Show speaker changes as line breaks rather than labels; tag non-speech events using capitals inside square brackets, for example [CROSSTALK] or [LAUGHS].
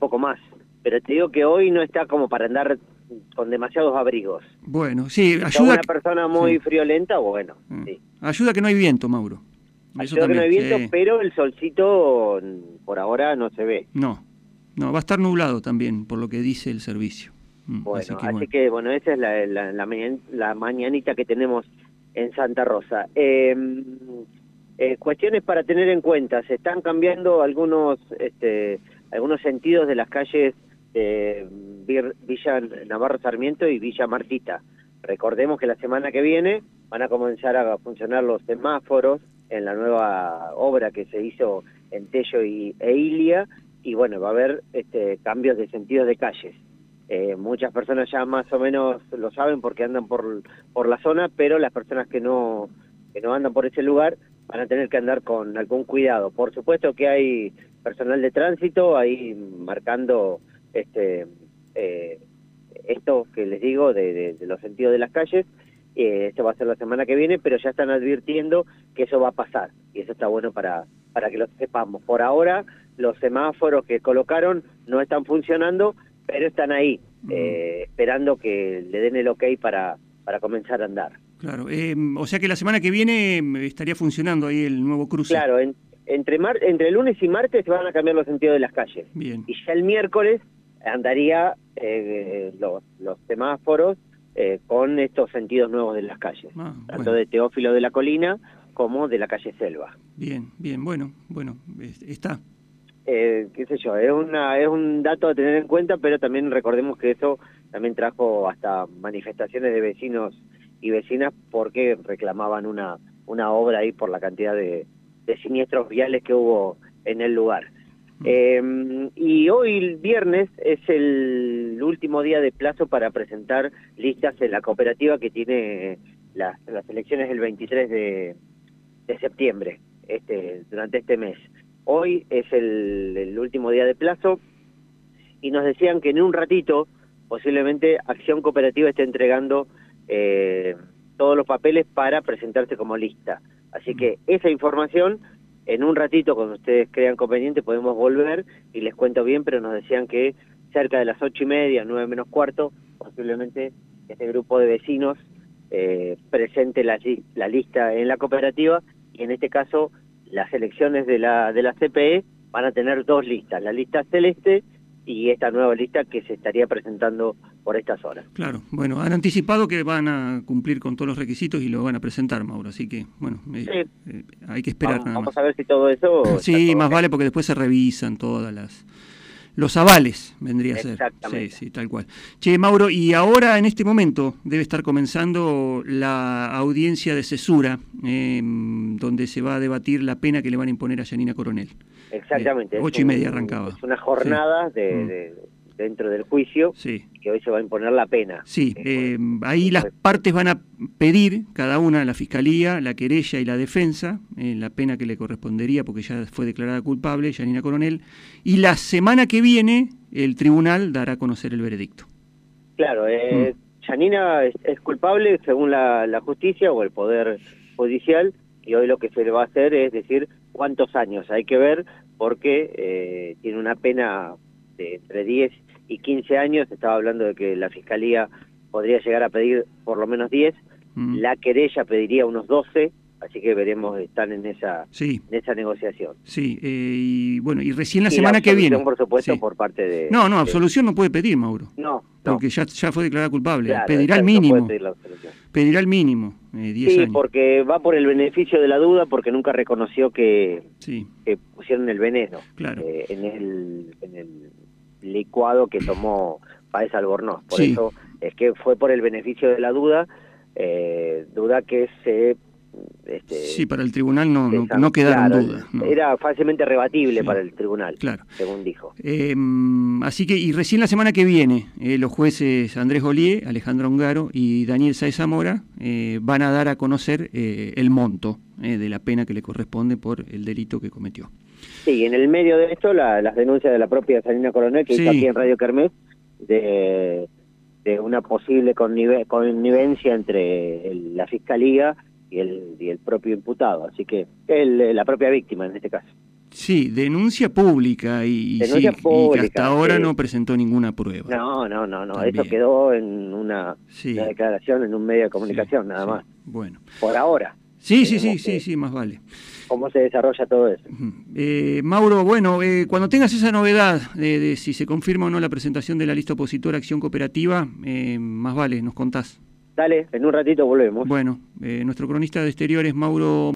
poco más. Pero te digo que hoy no está como para andar con demasiados abrigos.
Bueno, sí,
Si
ayuda...
una persona muy
sí.
friolenta, bueno,
Mm.
sí.
Ayuda que no hay viento, Mauro. Eso
Ayuda que no hay viento,
sí.
pero el solcito mm, por ahora no se ve.
No, no, va a estar nublado también, por lo que dice el servicio. Mm,
Bueno,
así
así
que bueno.
bueno. esa es la, la, la, mañan- la mañanita que tenemos en Santa Rosa. Eh, eh, cuestiones para tener en cuenta. Se están cambiando algunos este, algunos sentidos de las calles de Villa Navarro Sarmiento y Villa Martita. Recordemos que la semana que viene van a comenzar a funcionar los semáforos en la nueva obra que se hizo en Tello y, e Ilia y bueno, va a haber este, cambios de sentidos de calles. Eh, muchas personas ya más o menos lo saben porque andan por, por la zona, pero las personas que no, que no andan por ese lugar van a tener que andar con algún cuidado. Por supuesto que hay personal de tránsito ahí marcando este eh, esto que les digo de, de- de los sentidos de las calles. Eh, esto va a ser la semana que viene, pero ya están advirtiendo que eso va a pasar y eso está bueno para, para que lo sepamos. Por ahora los semáforos que colocaron no están funcionando, pero están ahí, eh, esperando que le den el ok para, para comenzar a andar.
Claro, eh, o sea que la semana que viene eh, estaría funcionando ahí el nuevo cruce.
Claro, en- entre, mar- entre lunes y martes se van a cambiar los sentidos de las calles.
Bien,
Y ya el miércoles andaría eh, los, los semáforos eh, con estos sentidos nuevos de las calles,
Ah,
tanto de Teófilo de la Colina como de la calle Selva.
bien, bien, bueno, bueno, es- está.
eh, qué sé yo, es una es un dato a tener en cuenta, pero también recordemos que eso también trajo hasta manifestaciones de vecinos y vecinas porque reclamaban una una obra ahí por la cantidad de, de siniestros viales que hubo en el lugar. Eh, y hoy viernes es el último día de plazo para presentar listas en la cooperativa que tiene las, las elecciones el 23 de, de septiembre, este, durante este mes. Hoy es el, el último día de plazo y nos decían que en un ratito posiblemente Acción Cooperativa esté entregando eh, todos los papeles para presentarse como lista. Así que esa información, en un ratito, cuando ustedes crean conveniente, podemos volver y les cuento bien, pero nos decían que cerca de las ocho y media, nueve menos cuarto, posiblemente este grupo de vecinos eh, presente la, la lista en la cooperativa y en este caso las elecciones de la, de la CPE van a tener dos listas, la lista celeste y esta nueva lista que se estaría presentando por estas horas.
Claro, bueno, han anticipado que van a cumplir con todos los requisitos y lo van a presentar, Mauro, así que, bueno, eh,
Sí.
eh, hay que esperar
Vamos,
nada
vamos a ver si todo eso... [LAUGHS]
Sí,
todo
más vale porque después se revisan todas las... Los avales vendría a ser.
Exactamente.
Sí, sí, tal cual. Che, Mauro, y ahora en este momento debe estar comenzando la audiencia de cesura, eh, donde se va a debatir la pena que le van a imponer a Yanina Coronel.
Exactamente.
Eh, ocho y media arrancaba.
Es una jornada de,
Mm.
de- dentro del juicio
Sí.
que hoy se va a imponer la pena.
Sí,
Eh,
eh, ahí las partes van a pedir, cada una, la fiscalía, la querella y la defensa, eh, la pena que le correspondería porque ya fue declarada culpable, Yanina Coronel, y la semana que viene el tribunal dará a conocer el veredicto.
Claro, eh, Yanina es, es culpable según la, la justicia o el poder judicial y hoy lo que se le va a hacer es decir cuántos años hay que ver porque eh, tiene una pena de entre 10 y 15 años, estaba hablando de que la fiscalía podría llegar a pedir por lo menos 10,
Mm.
la querella pediría unos 12, así que veremos, están en esa,
Sí,
en esa negociación.
sí, eh, y bueno, y recién la
Y
semana que
absolución,
viene.
por supuesto,
Sí.
por parte de...
No, no,
de-
absolución no puede pedir, Mauro,
No, no.
porque ya, ya fue declarada culpable.
Claro,
Pedirá el
exacto, no
mínimo,
pedir la
pedirá el mínimo, eh, 10
Sí,
años.
porque va por el beneficio de la duda, porque nunca reconoció que,
Sí,
que pusieron el veneno
claro.
eh, en, el, en el licuado que tomó Paez Albornoz. Por
Sí.
eso es que fue por el beneficio de la duda, eh, duda que se... Este,
Sí, para el tribunal no, no, no quedaron
claro,
dudas. no.
Era fácilmente rebatible
Sí.
para el tribunal,
Claro.
según dijo.
Eh, así que, y recién la semana que viene, eh, los jueces Andrés Golier, Alejandro Ongaro y Daniel Saez Zamora eh, van a dar a conocer eh, el monto eh, de la pena que le corresponde por el delito que cometió.
Sí, en el medio de esto la- las denuncias de la propia Salina Coronel que
Sí.
hizo aquí en Radio Kermés de, de una posible connive- connivencia entre el- la fiscalía y el, y el propio imputado, así que el- la propia víctima en este caso.
Sí, denuncia pública y,
denuncia
sí,
pública,
y que hasta ahora
sí.
no presentó ninguna prueba.
No, no, no, no.
También.
Eso quedó en una,
Sí.
una declaración en un medio de comunicación, nada más.
Bueno.
Por ahora.
Sí, sí, sí, sí, sí, más vale.
¿Cómo se desarrolla todo eso?
Eh, Mauro, bueno, eh, cuando tengas esa novedad de, de si se confirma o no la presentación de la lista opositora Acción Cooperativa, eh, más vale, nos contás.
Dale, en un ratito volvemos.
Bueno, nuestro cronista de exteriores, Mauro